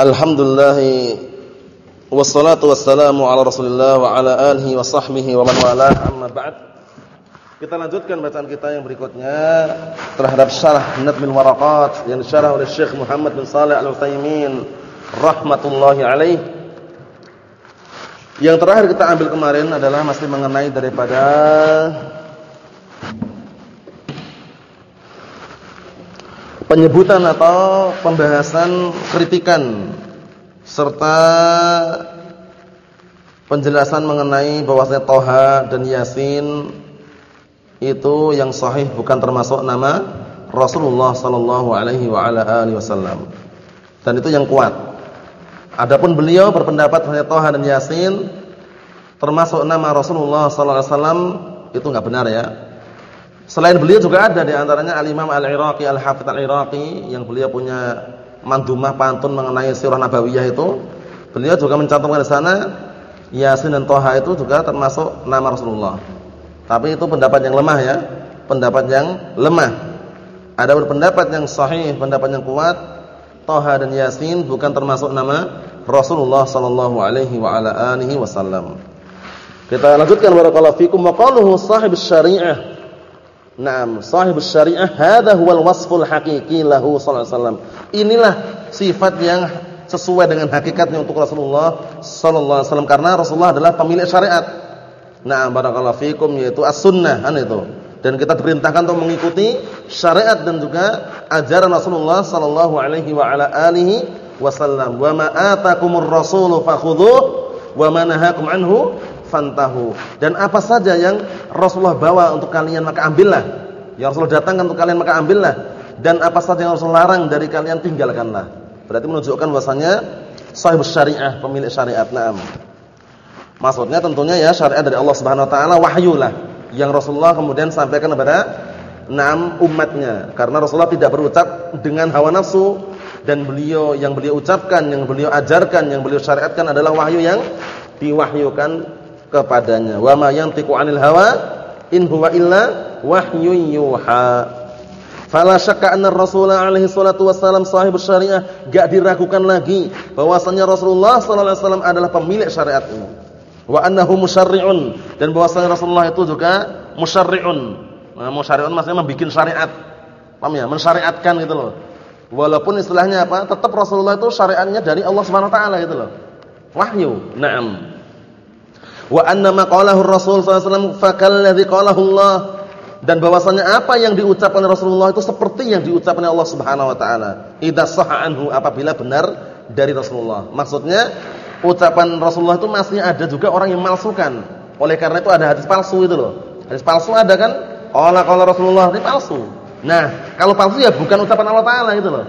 Alhamdulillah wassalatu wassalamu ala Rasulillah wa ala alihi wa sahbihi wa man walah amma ba'd. Kita lanjutkan bacaan kita yang berikutnya terhadap syarah Nadmil Waraqat yang disyarah oleh Syekh Muhammad bin Shalih Al-Utsaimin rahmatullahi alaih. Yang terakhir kita ambil kemarin adalah masih mengenai daripada penyebutan atau pembahasan kritikan serta penjelasan mengenai bahwasanya Toha dan Yasin itu yang sahih bukan termasuk nama Rasulullah sallallahu alaihi wa ala alihi wasallam. Dan itu yang kuat. Adapun beliau berpendapat bahwa Toha dan Yasin termasuk nama Rasulullah sallallahu alaihi wasallam itu enggak benar ya. Selain beliau juga ada di antaranya Al-Imam Al-Iraqi Al-Hafidz Al-Iraqi yang beliau punya mandumah pantun mengenai sirah nabawiyah itu. Beliau juga mencantumkan di sana Yasin dan Toha itu juga termasuk nama Rasulullah. Tapi itu pendapat yang lemah ya, pendapat yang lemah. Ada pendapat yang sahih, pendapat yang kuat, Toha dan Yasin bukan termasuk nama Rasulullah sallallahu alaihi wa ala alihi wasallam. Kita lanjutkan barakallahu fikum wa qaluhu sahibus syariah Naam, sahibus syariah hadza huwal wasful haqiqi lahu sallallahu alaihi wasallam. Inilah sifat yang sesuai dengan hakikatnya untuk Rasulullah sallallahu alaihi wasallam karena Rasulullah adalah pemilik syariat. Naam, barakallahu fikum yaitu as-sunnah kan itu. Dan kita diperintahkan untuk mengikuti syariat dan juga ajaran Rasulullah sallallahu alaihi wa ala alihi wasallam. Wa ma atakumur rasulu fakhudhuh wa ma nahakum anhu fantahu. Dan apa saja yang Rasulullah bawa untuk kalian maka ambillah. Yang Rasulullah datangkan untuk kalian maka ambillah. Dan apa saja yang Rasul larang dari kalian tinggalkanlah. Berarti menunjukkan bahwasanya sahib syariah, pemilik syariat. Naam. Maksudnya tentunya ya syariat dari Allah Subhanahu wa taala wahyu lah yang Rasulullah kemudian sampaikan kepada enam umatnya. Karena Rasulullah tidak berucap dengan hawa nafsu dan beliau yang beliau ucapkan, yang beliau ajarkan, yang beliau syariatkan adalah wahyu yang diwahyukan kepadanya. Wa ma yantiqu 'anil hawa in huwa illa wahyun yuha. Fala syakka anna Rasul alaihi salatu wasallam sahibus syariah, enggak diragukan lagi bahwasanya Rasulullah sallallahu alaihi wasallam adalah pemilik syariat ini. Wa annahu musyarri'un dan bahwasanya Rasulullah itu juga musyarri'un. Nah, musyarri'un maksudnya membuat syariat. Paham ya? Mensyariatkan gitu loh. Walaupun istilahnya apa? Tetap Rasulullah itu syariatnya dari Allah Subhanahu wa taala gitu loh. Wahyu. Naam wa anna ma Rasul sallallahu alaihi wasallam fakalladzi qalahu Allah dan bahwasanya apa yang diucapkan Rasulullah itu seperti yang diucapkan Allah Subhanahu wa taala. Idza sahha anhu apabila benar dari Rasulullah. Maksudnya ucapan Rasulullah itu masih ada juga orang yang memalsukan. Oleh karena itu ada hadis palsu itu loh. Hadis palsu ada kan? Qala qala Rasulullah itu palsu. Nah, kalau palsu ya bukan ucapan Allah taala gitu loh.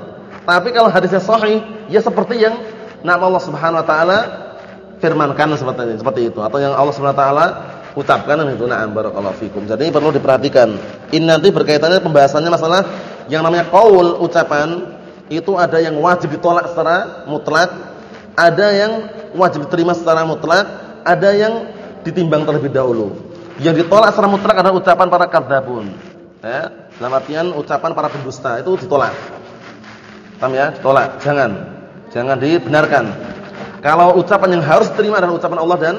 Tapi kalau hadisnya sahih ya seperti yang nama Allah Subhanahu wa taala firmankan seperti ini, seperti itu atau yang Allah Subhanahu wa taala ucapkan itu na'am barakallahu fikum. Jadi perlu diperhatikan. Ini nanti berkaitannya pembahasannya masalah yang namanya qaul ucapan itu ada yang wajib ditolak secara mutlak, ada yang wajib diterima secara mutlak, ada yang ditimbang terlebih dahulu. Yang ditolak secara mutlak adalah ucapan para kadzabun. Ya, dalam artian ucapan para pendusta itu ditolak. Paham ya? Ditolak. Jangan. Jangan dibenarkan. Kalau ucapan yang harus diterima adalah ucapan Allah dan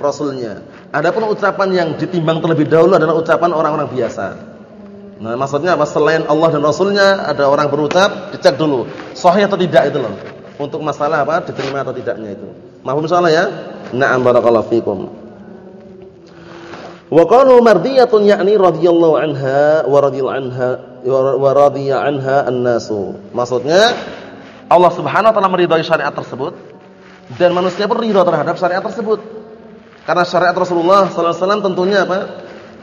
Rasulnya. Adapun ucapan yang ditimbang terlebih dahulu adalah ucapan orang-orang biasa. Nah, maksudnya apa? Selain Allah dan Rasulnya ada orang berucap, dicek dulu sahih atau tidak itu loh. Untuk masalah apa? Diterima atau tidaknya itu. Mahfum insyaallah ya? Na'am barakallahu fikum. Wa qalu mardiyatun ya'ni radhiyallahu anha wa radhiyallahu anha wa radiya anha an-nasu. Maksudnya Allah Subhanahu wa taala meridai syariat tersebut dan manusia pun ridha terhadap syariat tersebut. Karena syariat Rasulullah sallallahu alaihi tentunya apa?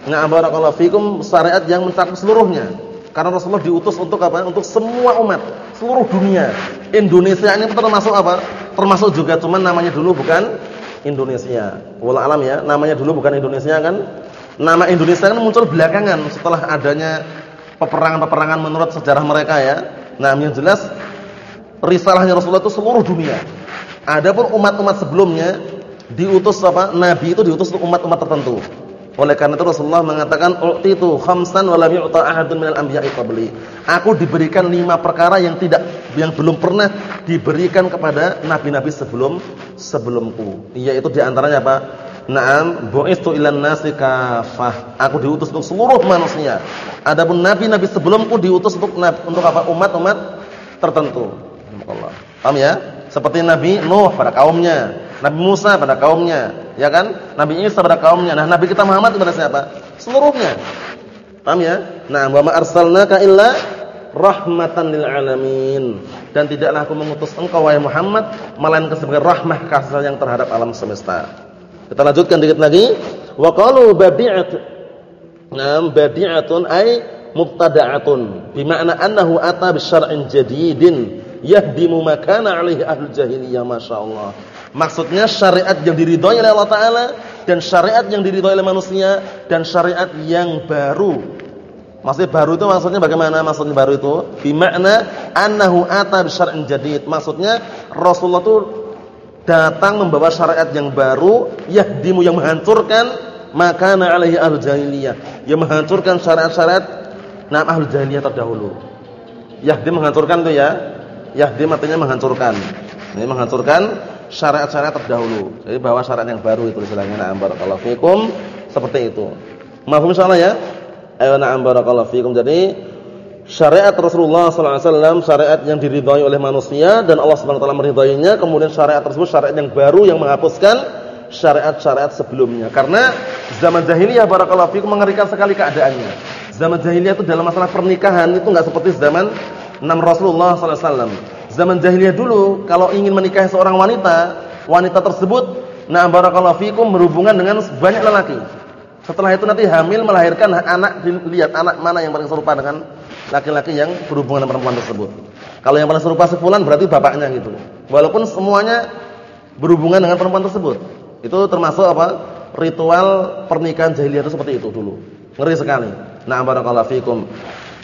Nah, barakallahu fikum syariat yang mencakup seluruhnya. Karena Rasulullah diutus untuk apa? Untuk semua umat, seluruh dunia. Indonesia ini termasuk apa? Termasuk juga cuman namanya dulu bukan Indonesia. Wallah alam ya, namanya dulu bukan Indonesia kan? Nama Indonesia kan muncul belakangan setelah adanya peperangan-peperangan menurut sejarah mereka ya. Nah, yang jelas risalahnya Rasulullah itu seluruh dunia. Adapun umat-umat sebelumnya diutus apa? Nabi itu diutus untuk umat-umat tertentu. Oleh karena itu Rasulullah mengatakan u'titu khamsan wa lam yu'ta ahadun minal anbiya'i qabli. Aku diberikan lima perkara yang tidak yang belum pernah diberikan kepada nabi-nabi sebelum sebelumku. Yaitu di antaranya apa? Naam, bu'istu ilan nasi kafah. Aku diutus untuk seluruh manusia. Adapun nabi-nabi sebelumku diutus untuk untuk apa? Umat-umat tertentu. Allah. Paham ya? Seperti Nabi Nuh pada kaumnya, Nabi Musa pada kaumnya, ya kan? Nabi Isa pada kaumnya. Nah, Nabi kita Muhammad kepada siapa? Seluruhnya. Paham ya? Nah, wa ma arsalnaka illa rahmatan lil alamin. Dan tidaklah aku mengutus engkau wahai Muhammad melainkan sebagai rahmah kasih yang terhadap alam semesta. Kita lanjutkan dikit lagi. Wa qalu badi'at. Nah, badi'atun ay mubtada'atun. Bima'na annahu ata bi syar'in jadidin yahdimu makana alaihi ahlul jahiliyah masyaallah. Maksudnya syariat yang diridhoi oleh Allah taala dan syariat yang diridhoi oleh manusia dan syariat yang baru. Maksudnya baru itu maksudnya bagaimana maksudnya baru itu? Bi makna annahu ata bi syar'in jadid. Maksudnya Rasulullah itu datang membawa syariat yang baru yahdimu yang menghancurkan makana alaihi ahlul jahiliyah. Yang menghancurkan syariat-syariat nah ahlul jahiliyah terdahulu. Yahdi menghancurkan itu ya Yahdim artinya menghancurkan. Ini menghancurkan syariat-syariat terdahulu. Jadi bawa syariat yang baru itu istilahnya. Na'am barakallahu fikum. Seperti itu. Mahfum insyaallah ya? Ayo na'am barakallahu fikum. Jadi syariat Rasulullah sallallahu alaihi wasallam syariat yang diridhai oleh manusia dan Allah Subhanahu wa taala meridhainya, kemudian syariat tersebut syariat yang baru yang menghapuskan syariat-syariat sebelumnya. Karena zaman jahiliyah barakallahu fikum mengerikan sekali keadaannya. Zaman jahiliyah itu dalam masalah pernikahan itu enggak seperti zaman enam Rasulullah sallallahu alaihi wasallam. Zaman jahiliyah dulu kalau ingin menikahi seorang wanita, wanita tersebut na barakallahu fikum berhubungan dengan banyak lelaki. Setelah itu nanti hamil melahirkan anak dilihat anak mana yang paling serupa dengan laki-laki yang berhubungan dengan perempuan tersebut. Kalau yang paling serupa sepulan berarti bapaknya gitu. Walaupun semuanya berhubungan dengan perempuan tersebut. Itu termasuk apa? Ritual pernikahan jahiliyah itu seperti itu dulu. Ngeri sekali. Nah barakallahu fikum.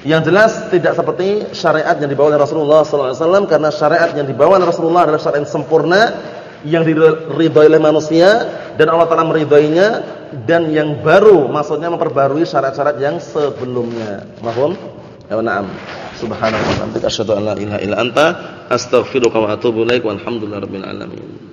Yang jelas tidak seperti syariat yang dibawa oleh Rasulullah SAW karena syariat yang dibawa oleh Rasulullah adalah syariat yang sempurna yang diridhai oleh manusia dan Allah Taala meridainya dan yang baru maksudnya memperbarui syarat-syarat yang sebelumnya. Mahum? Ya na'am. Subhanallah asyhadu an la ilaha illa anta astaghfiruka wa atubu ilaik walhamdulillahi rabbil alamin.